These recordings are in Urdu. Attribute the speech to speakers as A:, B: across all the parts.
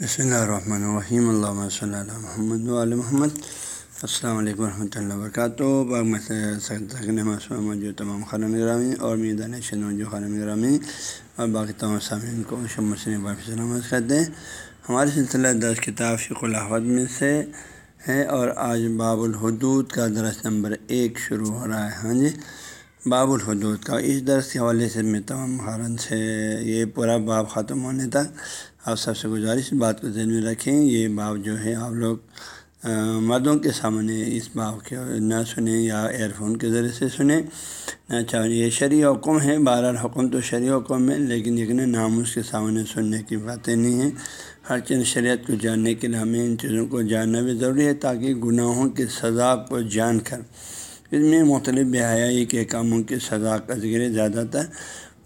A: بسم اللہ الرحمن الرحیم اللہ صلی اللہ محمد علیہ محمد السلام علیکم ورحمۃ اللہ وبرکاتہ موجود تمام خانہ گرامی اور میدان شنو جو خانہ گرامی اور باقی تمام سامعین کو سلامت کرتے ہیں ہمارے سلسلہ دس کتاب فق الحمد میں سے ہے اور آج باب الحدود کا درس نمبر ایک شروع ہو رہا ہے ہاں جی باب الحدود کا۔ اس درس کے حوالے سے میں تمام خارن سے یہ پورا باب ختم ہونے تک آپ سب سے گزارش بات کو ذہن میں رکھیں، یہ باب جو ہے آپ لوگ مردوں کے سامنے اس باب کے نہ سنیں یا ایئر فون کے ذریعے سے سنیں۔ نہ چاہے یہ شرعی حکم ہے بارہ حکم تو شرعی حکم ہے، لیکن یقین ناموس کے سامنے سننے کی باتیں نہیں ہیں۔ ہر چیز شریعت کو جاننے کے لیے ہمیں ان چیزوں کو جاننا بھی ضروری ہے تاکہ گناہوں کی سزا کو جان کر اس میں مختلف بحیائی کے کاموں کی سزا کا ذکر زیادہ تر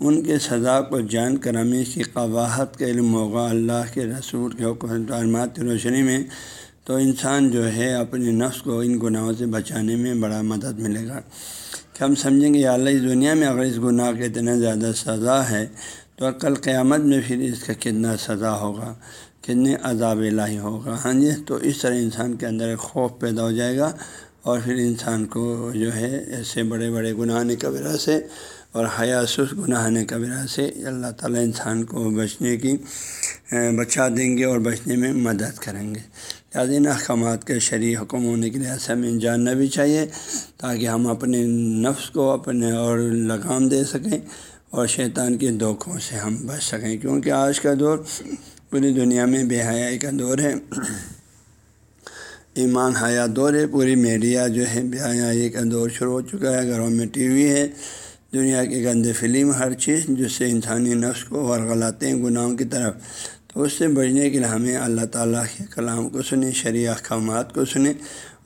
A: ان کے سزا کو جان کر ہمیں اس کی قواہت کا علم ہوگا۔ اللہ کے رسول کے حکم تعلیمات کی روشنی میں تو انسان جو ہے اپنے نفس کو ان گناہوں سے بچانے میں بڑا مدد ملے گا۔ کہ ہم سمجھیں گے اللہ اس دنیا میں اگر اس گناہ کے اتنا زیادہ سزا ہے تو کل قیامت میں پھر اس کا کتنا سزا ہوگا، کتنے عذاب الہی ہوگا۔ ہاں جی تو اس طرح انسان کے اندر ایک خوف پیدا ہو جائے گا۔ اور پھر انسان کو جو ہے ایسے بڑے بڑے گناہ کبیرہ سے اور حیاسس گناہ کبیرہ سے اللہ تعالیٰ انسان کو بچنے کی بچا دیں گے اور بچنے میں مدد کریں گے۔ لہٰذا احکامات کے شرعی حکم ہونے کے لحاظ سے ہمیں جاننا بھی چاہیے تاکہ ہم اپنے نفس کو اپنے اور لگام دے سکیں اور شیطان کے دھوکوں سے ہم بچ سکیں۔ کیونکہ آج کا دور پوری دنیا میں بے حیائی کا دور ہے۔ ایمان حیا دور ہے پوری میڈیا جو ہے بے حیائی کا دور شروع ہو چکا ہے، گھروں میں ٹی وی ہے۔ دنیا کے گندے فلم، ہر چیز جس سے انسانی نفس کو ورغلاتے ہیں گناہوں کی طرف۔ تو اس سے بچنے کے لیے ہمیں اللہ تعالیٰ کے کلام کو سنیں شرع احکامات کو سنیں۔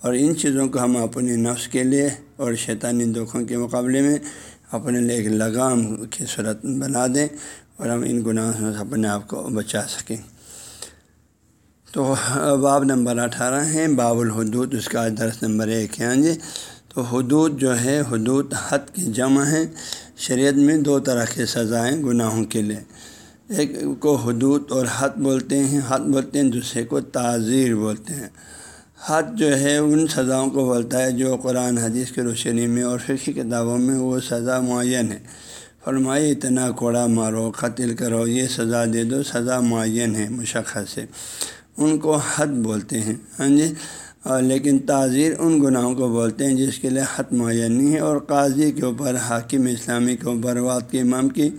A: اور ان چیزوں کو ہم اپنے نفس کے لیے اور شیطانی دکھوں کے مقابلے میں اپنے لیے ایک لگام کی صورت بنا دیں اور ہم ان گناہوں سے اپنے آپ کو بچا سکیں۔ تو باب نمبر اٹھارہ ہیں باب الحدود، اس کا درس نمبر ایک ہے ہاں جی؟ تو حدود جو ہے، حدود حد کی جمع ہے۔ شریعت میں دو طرح کے سزائیں گناہوں کے لیے۔ ایک کو حدود اور حد بولتے ہیں، حد بولتے ہیں، دوسرے کو تعزیر بولتے ہیں۔ حد جو ہے، ان سزاؤں کو بولتا ہے جو قرآن، حدیث کی روشنی میں اور فقی کتابوں میں وہ سزا معین ہے۔ فرمائی اتنا کوڑا مارو، قتل کرو، یہ سزا دے دو، سزا معین ہے، مشخص ہے۔ ان کو حد بولتے ہیں ہاں جی؟ اور لیکن تعزیر ان گناہوں کو بولتے ہیں جس کے لیے حد معین نہیں ہے۔ اور قاضی کے اوپر، حاکم اسلامی کے اوپر واد کے امام کی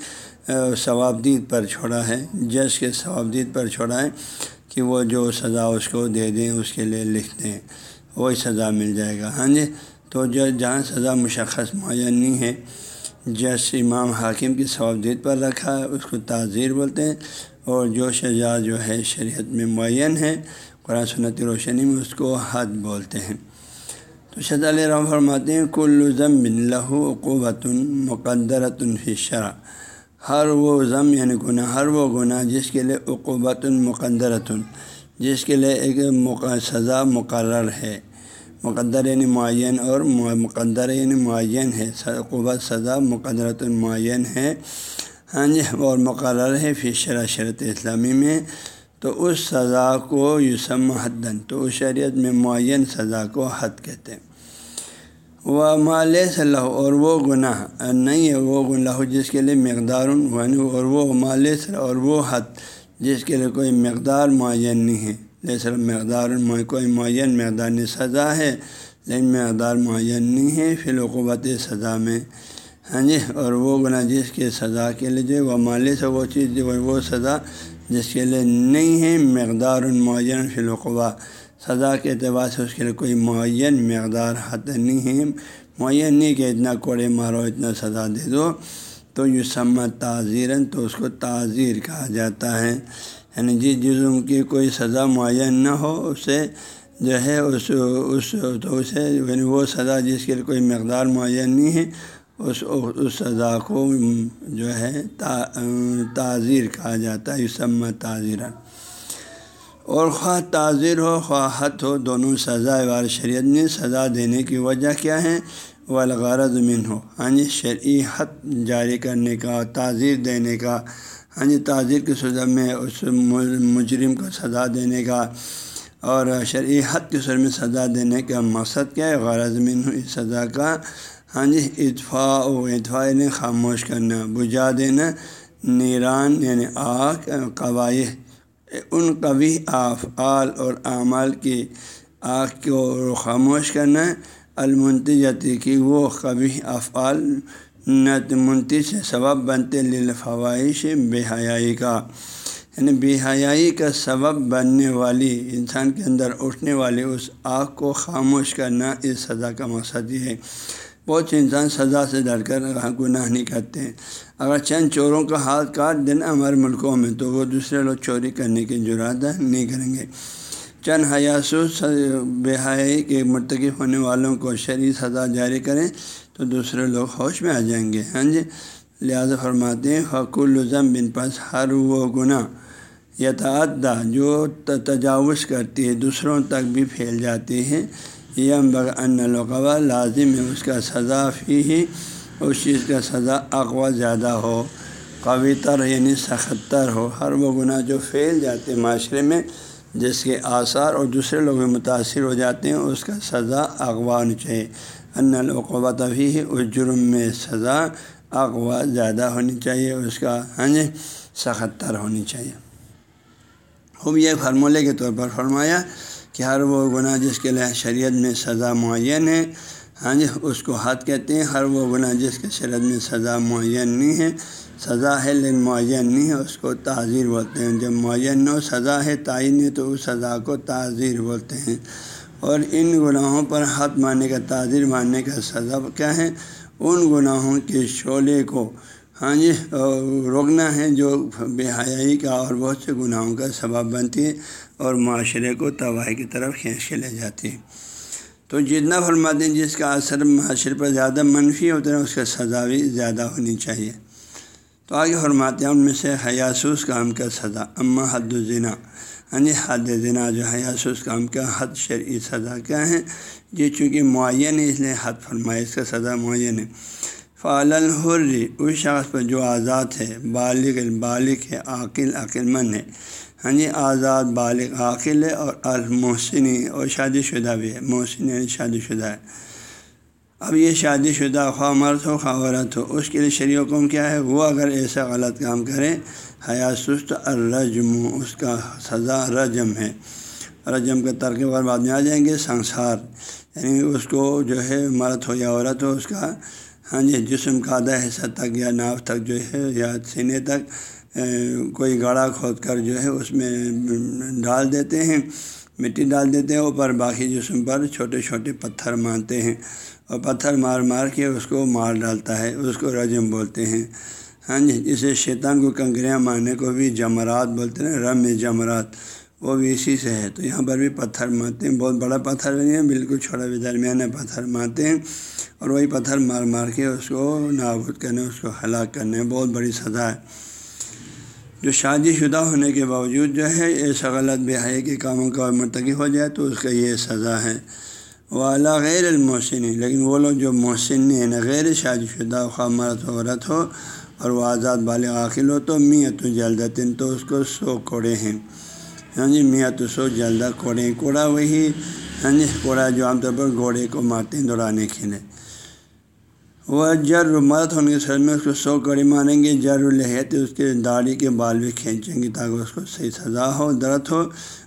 A: ثوابدید پر چھوڑا ہے۔ جج کے ثوابدید پر چھوڑا ہے کہ وہ جو سزا اس کو دے دیں، اس کے لیے لکھ دیں، وہی سزا مل جائے گا۔ ہاں جی؟ تو جو جہاں سزا مشخص معین نہیں ہے جس امام حاکم کی ثوابدید پر رکھا ہے، اس کو تعزیر بولتے ہیں اور جو سزا جو ہے شریعت میں معین ہے قرآن سنت روشنی میں اس کو حد بولتے ہیں۔ تو شد علیہ رحم فرماتے ہیں، کل ضم لہو قوت مقدرۃ شرح ہر وہ ضم یعنی گناہ، ہر وہ گناہ جس کے لیے عقوبت المقدرۃ جس کے لیے ایک سزا مقرر ہے۔ مقدر یعنی معین اور مقدر یعنی معین ہے عقوبت سزا، مقدرۃ المعین ہے ہاں جی اور مقرر ہے فی شرح شرط اسلامی میں۔ تو اس سزا کو یوسم حدن تو اس شریعت میں معین سزا کو حد کہتے ہیں۔ وہ مال صلاح اور وہ گناہ، نہیں ہے وہ گناہ جس کے لیے مقدار اور وہ مال اور وہ حد جس کے لیے کوئی مقدار معین نہیں ہے۔ جیسے مقدار کوئی معین مقدار سزا ہے، لیکن مقدار معین نہیں ہے، فی القوبت سزا میں۔ ہاں جی اور وہ گناہ جس کے سزا کے لیے جو وہ مال سے وہ چیز جو وہ سزا جس کے لیے نہیں ہے، مقدار معین فی القوا سزا کے اعتبار سے اس کے لیے کوئی معین مقدار حد نہیں ہے۔ معین نہیں کہ اتنا کوڑے مارو، اتنا سزا دے دو۔ تو یو سمت تعزیراً تو اس کو تعزیر کہا جاتا ہے۔ یعنی جس جسم کی کوئی سزا معین نہ ہو، اسے جو ہے اس اس، تو اسے یعنی وہ سزا جس کے لیے کوئی مقدار معین نہیں ہے، اس اس سزا کو جو ہے تعزیر کہا جاتا ہے یوسمت تعزیراً اور خواہ تعزیر ہو، خواہ حت ہو، دونوں سزا وار شریعت میں سزا دینے کی وجہ کیا ہے؟ وہ الغار زمین ہو ہاں جی شرعی حت جاری کرنے کا تعزیر دینے کا ہاں جی تعزیر کی صورت میں اس مجرم کو سزا دینے کا اور شرعی حد کی صورت میں سزا دینے کا مقصد کیا ہے؟ غرض من اس سزا کا۔ ہاں جی اطفاء و اطفاء یعنی خاموش کرنا بجھا دینا، نیران یعنی آگ قوائی ان قوی افعال اور اعمال کی آگ کو خاموش کرنا، المنتجتی کی وہ قبی افعال نت منتی سے سبب بنتے لفوائش بے حیائی کا۔ یعنی بے حیائی کا سبب بننے والی انسان کے اندر اٹھنے والی اس آگ کو خاموش کرنا اس سزا کا مقصد یہ ہے۔ بہت سے انسان سزا سے ڈر کر گناہ نہیں کرتے۔ ہیں اگر چند چوروں کا ہاتھ کاٹ دینا ہمارے ملکوں میں تو وہ دوسرے لوگ چوری کرنے کی جرات نہیں کریں گے۔ چند حیاسوس بے حیائی کے مرتکب ہونے والوں کو شرعی سزا جاری کریں۔ تو دوسرے لوگ ہوش میں آ جائیں گے۔ ہاں جی؟ لہٰذا فرماتے ہیں حق الزم بن پس ہر وہ گناہ یتعدہ جو تجاوز کرتی ہے، دوسروں تک بھی پھیل جاتی ہے۔ یم بغ ان القوا لازم ہے، اس کا سزا فی ہی، اس چیز کا سزا اقوا زیادہ ہو، قوی تر یعنی سخت تر ہو۔ ہر وہ گناہ جو پھیل جاتے معاشرے میں، جس کے آثار اور دوسرے لوگ متاثر ہو جاتے ہیں، اس کا سزا اغوا ہونی چاہیے۔ ان القوت بھی اس جرم میں سزا اغوا زیادہ ہونی چاہیے، اس کا ہاں جی سخت تر ہونی چاہیے۔ خوب یہ فرمولے کے طور پر فرمایا کہ ہر وہ گناہ جس کے لیے شریعت میں سزا معین ہے ہاں جی اس کو حد کہتے ہیں، ہر وہ گناہ جس کے شریعت میں سزا معین نہیں ہے، سزا ہے لیکن معین نہیں ہے، اس کو تعزیر بولتے ہیں۔ جب معین ہو سزا ہے، تعین ہے تو اس سزا کو تعزیر بولتے ہیں۔ اور ان گناہوں پر حد ماننے کا تعزیر ماننے کا سزا کیا ہے؟ ان گناہوں کے شعلے کو ہاں جی روکنا ہے جو بے حیائی کا اور بہت سے گناہوں کا سبب بنتی ہے اور معاشرے کو تباہی کی طرف کھینچ کے لے جاتی ہے۔ تو جتنا فرماتے ہیں، جس کا اثر معاشرے پر زیادہ منفی ہوتا ہے، اس کا سزا بھی زیادہ ہونی چاہیے۔ تو آگے فرماتے ہیں، ان میں سے حیاسوس کام کا سزا، اما حد الزنا۔ ہاں جی حد ذنا جو حیاسوس کام کا حد شرعی سزا کیا ہے یہ جی، چونکہ معین ہے اس لیے حد فرمائے اس کا سزا معین ہے۔ فعال الحر اس شخص پر جو آزاد ہے، بالغ بالغ ہے، عاقل عقل مند ہے۔ ہاں جی آزاد، بالغ، عاقل ہے اور المحسنی اور شادی شدہ بھی ہے۔ محسن یعنی شادی شدہ ہے۔ اب یہ شادی شدہ خواہ مرد ہو خواہ عورت ہو اس کے لیے شریع حکم کیا ہے؟ وہ اگر ایسا غلط کام کرے حیا سست الرجم، اس کا سزا رجم ہے۔ رجم کے ترک پر بعد میں آ جائیں گے، سنسار۔ یعنی اس کو جو ہے مرد ہو یا عورت ہو، اس کا ہاں جی جسم کا آدھا حصہ تک یا ناف تک جو ہے یا سینے تک کوئی گڑھا کھود کر جو ہے اس میں ڈال دیتے ہیں۔ مٹی ڈال دیتے ہیں، اوپر باقی جسم پر چھوٹے چھوٹے پتھر مارتے ہیں اور پتھر مار مار کے اس کو مار ڈالتا ہے، اس کو رجم بولتے ہیں۔ ہاں جی جسے شیطان کو کنکریاں مارنے کو بھی جمرات بولتے ہیں رم جمرات، وہ بھی اسی سے ہے۔ تو یہاں پر بھی پتھر مارتے ہیں، بہت بڑا پتھر نہیں ہے، بالکل چھوٹا بھی، درمیانہ پتھر مارتے ہیں اور وہی پتھر مار مار کے اس کو نابود کرنے، اس کو ہلاک کرنے، بہت بڑی سزا ہے۔ جو شادی شدہ ہونے کے باوجود جو ہے ایسا غلط بے کے کاموں کا مرتکب ہو جائے تو اس کا یہ سزا ہے۔ والا غیر المحسن لیکن وہ لوگ جو محسن ہیں یعنی غیر شادی شدہ خواہ عورت ہو اور وہ آزاد بال عاقل ہو، تو میت جلدتن تو اس کو سو کوڑے ہیں۔ ہاں جی میت سو جلدہ کوڑے کوڑا وہی ہاں جی کوڑا جو عام طور پر گھوڑے کو مارتے ہیں دوڑانے کے لیے۔ وہ جر مرد ہونے کے سر میں اس کو سو کڑی ماریں گے، جر لہتے اس کے داڑھی کے بال بھی کھینچیں گے تاکہ اس کو صحیح سزا ہو، درد ہو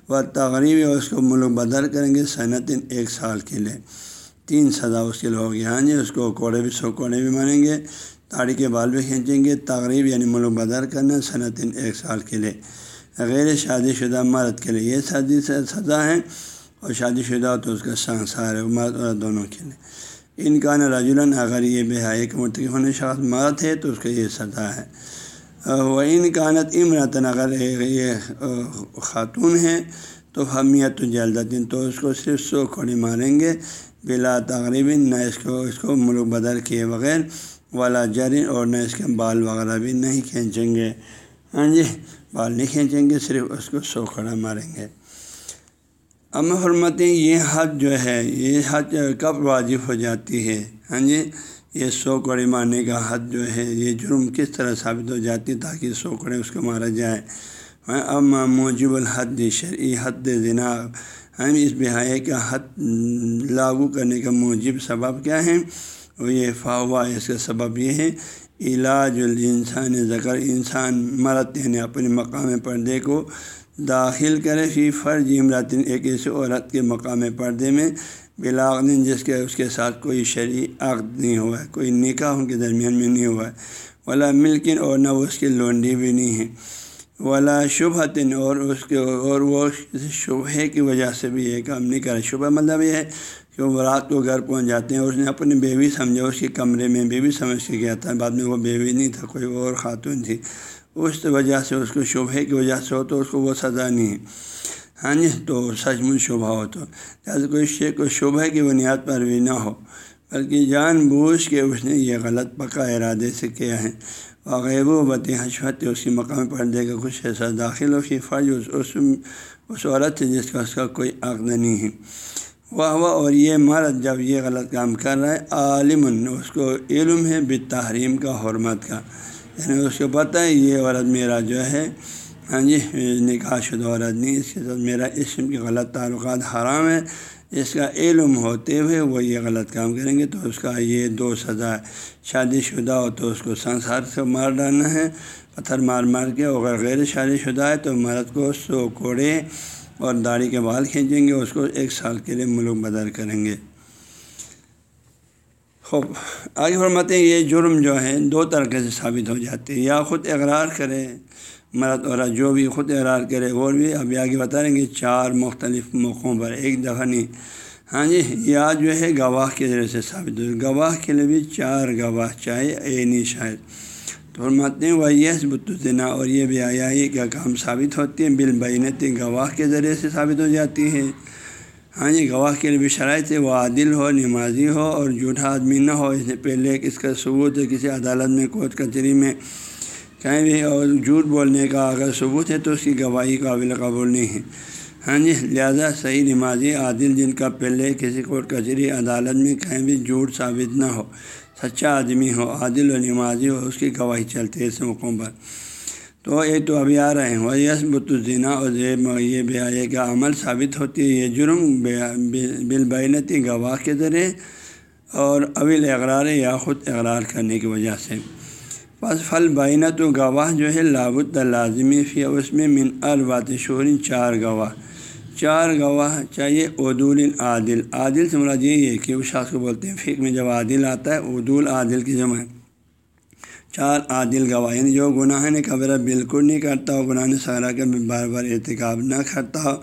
A: و تقریب اس کو ملک بدر کریں گے صنعت ایک سال کے لیے۔ تین سزا اس کے لیے ہوگی ہاں جی اس کو کوڑے بھی سو کوڑے بھی مانیں گے تاڑی کے بال بھی کھینچیں گے تقریب یعنی ملک بدر کرنا صنعت ایک سال کے لیے۔ غیر شادی شدہ مرد کے لیے یہ شادی سے سزا ہے اور شادی شدہ ہو تو اس کا سنسار ہے، مرد اور دونوں کے لیے۔ ان کا اگر یہ بے حائی کے مرتکب ہونے شخص مرد ہے تو اس کا یہ سزا ہے۔ وہ ان کانت امرتن اگر یہ خاتون ہے تو حمیت تو جلدین تو اس کو صرف سو کھڑی ماریں گے۔ بلا تقریباً نہ اس کو اس کو ملک بدر کیے بغیر والا جرین اور نہ اس کے بال وغیرہ بھی نہیں کھینچیں گے۔ ہاں جی بال نہیں کھینچیں گے، صرف اس کو سو کھڑا ماریں گے۔ ام حرمتیں یہ حد جو ہے، یہ حد کب واجب ہو جاتی ہے؟ ہاں جی یہ سو کوڑے مارنے کا حد جو ہے، یہ جرم کس طرح ثابت ہو جاتی ہے تاکہ سو کوڑے اس کو مارا جائے؟ ہاں، اب موجب الحد شرعی، حد ذنا ہم ہاں جی، اس بہائے کا حد لاگو کرنے کا موجب سبب کیا ہے؟ وہ یہ فاوا اس کا سبب یہ ہے، علاج الانسان ذکر انسان مرد یعنی اپنے مقام پردے کو داخل کرے فی فرض امراطن ایک ایسے عورت کے مقام پردے میں، بلاغن جس کے اس کے ساتھ کوئی شرعی عقد نہیں ہوا ہے کوئی نکاح ان کے درمیان میں نہیں ہوا ہے ولا ملکن اور نہ وہ اس کی لونڈی بھی نہیں ہے ولا شبھتن اور اس کے اور وہ کسی شبہ کی وجہ سے بھی یہ کام نہیں کرے۔ شبہ مطلب یہ ہے کہ وہ رات کو گھر پہنچ جاتے ہیں، اس نے اپنی بیوی سمجھا، اس کے کمرے میں بیوی سمجھ کے گیا تھا، بعد میں وہ بیوی نہیں تھا، کوئی اور خاتون تھی۔ اس وجہ سے اس کو شبہ کی وجہ سے ہو تو اس کو وہ سزا نہیں ہے۔ ہاں جی تو سچ مچ شبہ ہو تو جیسے کوئی شے کو شبہ کی بنیاد پر بھی نہ ہو بلکہ جان بوجھ کے اس نے یہ غلط پکا ارادے سے کیا ہے۔ وغیب و بت حشوت اس کی مقام پردے کا کچھ ایسا داخل ہو کہ فرض اس اس, اس عورت سے جس کا اس کا کوئی عقد نہیں ہے۔ واہ واہ اور یہ مرد جب یہ غلط کام کر رہا ہے عالم اس کو علم ہے بت تحریم کا حرمت کا۔ یعنی اس کو پتہ ہے، یہ عورت میرا جو ہے ہاں جی نکاح شدہ عورت نہیں، اس کے ساتھ میرا اسم کے غلط تعلقات حرام ہے اس کا علم ہوتے ہوئے وہ یہ غلط کام کریں گے، تو اس کا یہ دو سزا ہے شادی شدہ ہو تو اس کو سنسار سے مار ڈالنا ہے، پتھر مار مار کے اگر غیر شادی شدہ ہے تو مرد کو سو کوڑے اور داڑھی کے بال کھینچیں گے، اس کو ایک سال کے لیے ملک بدر کریں گے۔ خوب، آگے فرماتے ہیں یہ جرم جو ہے دو طریقے سے ثابت ہو جاتے ہیں، یا خود اقرار کرے مرد اور جو بھی خود اقرار کرے وہ بھی، ابھی آگے بتا رہیں گے چار مختلف موقعوں پر، ایک دفعہ نہیں۔ ہاں جی یا جو ہے گواہ کے ذریعے سے ثابت ہو۔ گواہ کے لیے بھی چار گواہ، چاہے عینی شاید۔ تو فرماتے ہیں وہ یس بتنا اور یہ بھی آیا کا کام ثابت ہوتی ہے بال گواہ کے ذریعے سے ثابت ہو جاتی ہے۔ ہاں جی گواہ کے لیے بھی شرائط ہے، وہ عادل ہو، نمازی ہو اور جھوٹا آدمی نہ ہو، اس سے پہلے اس کا ثبوت ہے، کسی عدالت میں کوٹ کچہری میں کہیں بھی اور جھوٹ بولنے کا اگر ثبوت ہے تو اس کی گواہی قابل قبول نہیں ہے۔ ہاں جی لہٰذا صحیح نمازی عادل جن کا پہلے کسی کوٹ کچہری، عدالت میں کہیں بھی جھوٹ ثابت نہ ہو، سچا آدمی ہو، عادل و نمازی ہو، اس کی گواہی چلتی ہے اس موقعوں پر۔ تو یہ تو ابھی آ رہے ہیں۔ وہ یس بتزینہ اور یہ بیاے کا عمل ثابت ہوتی ہے۔ یہ جرم بالبینتی گواہ کے ذریعے اور اول اقرار یا خود اقرار کرنے کی وجہ سے۔ بس پھل بینت و گواہ جو ہے لابت لازمی فی اس میں من البات شوری چار گواہ۔ چار گواہ چاہیے عدول عادل۔ عادل سے مراد یہی ہے کہ اس شخص کو بولتے ہیں فکر میں جب عادل آتا ہے، عدول عادل کی جمع ہے۔ چار عادل گواہ یعنی جو گناہ نے قبرہ بالکل نہیں کرتا ہو گناہ نے سارا کا بھی بار بار احتکاب نہ کرتا ہو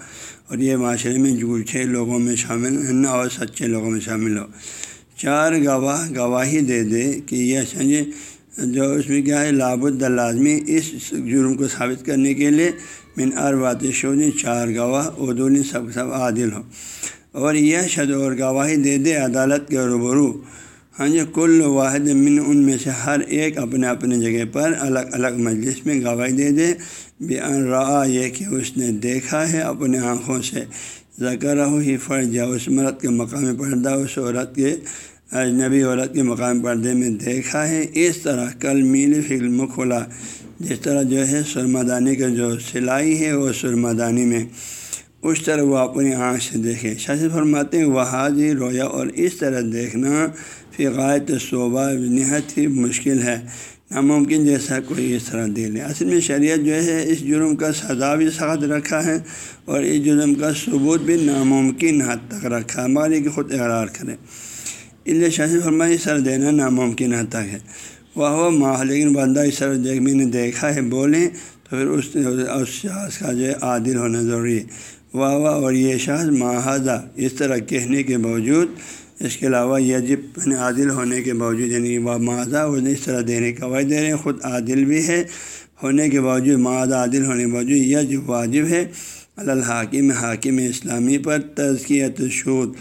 A: اور یہ معاشرے میں جھوٹے لوگوں میں شامل نہ اور سچے لوگوں میں شامل ہو۔ چار گواہ، گواہی دے دے کہ یہ سمجھے جو اس میں کیا ہے لاب لازمی اس جرم کو ثابت کرنے کے لیے من اربات شونی چار گواہ اردونی سب سب عادل ہو۔ اور یہ شد اور گواہی دے دے عدالت کے روبرو۔ ہاں جی کل واحد من ان میں سے ہر ایک اپنے اپنے جگہ پر الگ الگ مجلس میں گواہی دے دے۔ بے ان رعا یہ کہ اس نے دیکھا ہے اپنے آنکھوں سے۔ ذکر ہو ہی فرض یا اس مرد کے مقام پردہ، اس عورت کے اجنبی عورت کے مقام پردے میں دیکھا ہے۔ اس طرح کل میل فلم کھلا۔ جس طرح جو ہے سرما دانی کا جو سلائی ہے، وہ سرما دانی میں۔ اس طرح وہ اپنی آنکھ سے دیکھے۔ شاش فرماتے ہیں، وہ حاضر رویا اور اس طرح دیکھنا فقایت صوبہ نہایت ہی مشکل ہے، ناممکن جیسا کوئی اس طرح دے لے۔ اصل میں شریعت جو ہے، اس جرم کا سزا بھی سخت رکھا ہے اور اس جرم کا ثبوت بھی ناممکن حد تک رکھا۔ ہے ہمارے کہ خود اقرار کرے۔ اس لیے شاہ فرمائی، سر دینا ناممکن حد تک ہے۔ وہ وہ ماہ لیکن بندہ اس طرح دیکھ میں نے دیکھا ہے بولیں تو پھر اس اس شخص کا جو ہے عادل ہونا ضروری ہے۔ واہ واہ اور یہ شخص ماہذہ اس طرح کہنے کے باوجود اس کے علاوہ یجب یعنی عادل ہونے کے باوجود یعنی وہ معاذہ انہیں اس طرح دینے کا وجہ دے رہے ہیں، خود عادل بھی ہے، ہونے کے باوجود معاذہ عادل ہونے کے باوجود یج واجب ہے الحاکم، حاکم اسلامی پر تزکیت شود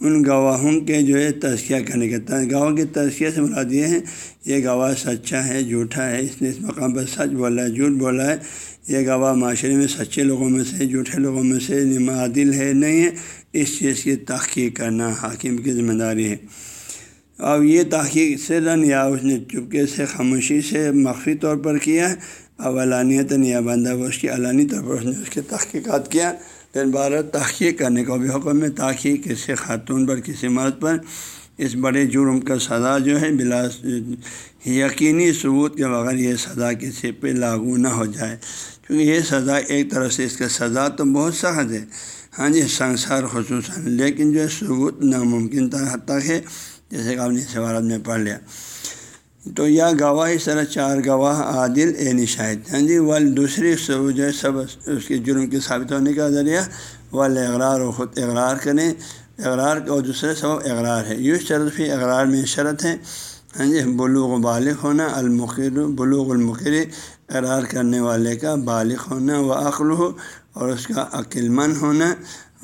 A: ان گواہوں کے جو ہے تزکیہ کرنے کے گواہ کے تزکیہ سے مراد یہ ہے، یہ گواہ سچا ہے، جھوٹا ہے، اس نے اس مقام پر سچ بولا ہے، جھوٹ بولا ہے۔ یہ گواہ معاشرے میں سچے لوگوں میں سے، جھوٹے لوگوں میں سے عادل ہے، نہیں ہے۔ اس چیز کی تحقیق کرنا حاکم کی ذمہ داری ہے۔ اب یہ تحقیق سے یا اس نے چپکے سے خاموشی سے مخفی طور پر کیا اب علانیت یا بندہ اس کی علانی طور پر اس نے اس کی تحقیقات کیا۔ پھر بار تحقیق کرنے کو بھی حکم ہے۔ تاکہ کسی خاتون پر، کسی مرد پر۔ اس بڑے جرم کا سزا جو ہے، بلا یقینی ثبوت کے بغیر یہ سزا کسی پہ لاگو نہ ہو جائے۔ کیونکہ یہ سزا ایک طرح سے، اس کا سزا تو بہت سخت ہے۔ ہاں جی سنسار خصوصاً، لیکن جو ہے ثبوت ناممکن حد تک ہے جیسے کہ آپ نے سوالات میں پڑھ لیا۔ تو یا گواہ اس طرح چار گواہ عادل اے نشاہد ہاں جی ول دوسری جو ہے، سب اس کے جرم کے ثابت ہونے کا ذریعہ ول اقرار و خود اقرار کریں۔ اقرار اور دوسرے سبب اقرار ہے۔ یوں شرط بھی اقرار میں شرط ہے۔ ہاں جی بلوغ و بالغ ہونا، المقر، بلوغ المقر، اقرار کرنے والے کا بالغ ہونا و عقل ہو اور اس کا عقل مند ہونا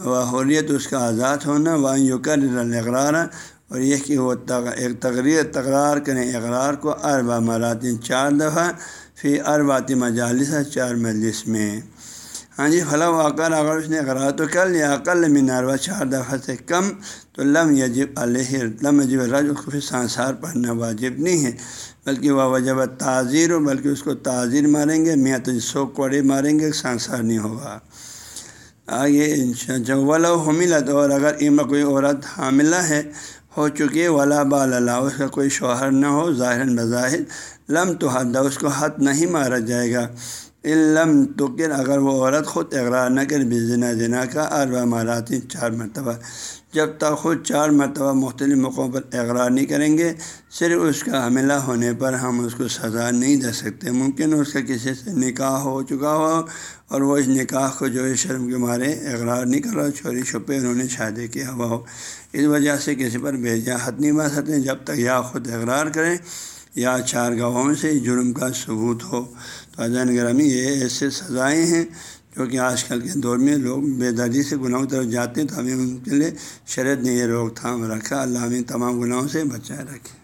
A: و حریت اس کا آزاد ہونا و یوکر اقرار اور یہ کہ وہ ایک تقریر تقرار کریں اقرار کو اربع مراتین چار دفعہ پھر ارباتی مجالس چار مجلس میں۔ ہاں جی فلاں واقع اگر اس نے اقرار تو کر لیا عقل میناروا چار دفعہ سے کم تو لم یجب علیہ، لم یجب راج اس کو پھر سانسار پڑھنا واجب نہیں ہے۔ بلکہ وہ وجب تعزیر ہو بلکہ اس کو تعزیر ماریں گے میاں تو سو کوڑے ماریں گے، سانسار نہیں ہوگا۔ آگے جب ولا حملت، اور اگر اما کوئی عورت حاملہ ہے، ہو چکی ولا بال اللہ، اس کا کوئی شوہر نہ ہو ظاہر بظاہر، لم تو حد اس کو حد نہیں مارا جائے گا۔ علم تو کر اگر وہ عورت خود اقرار نہ کر بھی ذنا جنا کا اربا ماراتی چار مرتبہ۔ جب تک خود چار مرتبہ مختلف موقعوں پر اقرار نہیں کریں گے، صرف اس کا حملہ ہونے پر ہم اس کو سزا نہیں دے سکتے۔ ممکن اس کا کسی سے نکاح ہو چکا ہو اور وہ اس نکاح کو جو ہے شرم کے مارے اقرار نہیں کر رہا چوری چھپے انہوں نے شادی کیا ہوا ہو۔ اس وجہ سے کسی پر بھیجا حد نہیں مار سکتے۔ جب تک یا خود اقرار کریں یا چار گواہوں سے جرم کا ثبوت ہو۔ تو اذان گرامی یہ ایسے سزائیں ہیں، جو کہ آج کل کے دور میں لوگ بے دردی سے گناہوں طرف جاتے ہیں۔ تو ہمیں ان کے لیے شرط نے یہ روک تھام رکھا۔ اللہ ہمیں تمام گناہوں سے بچائے رکھے۔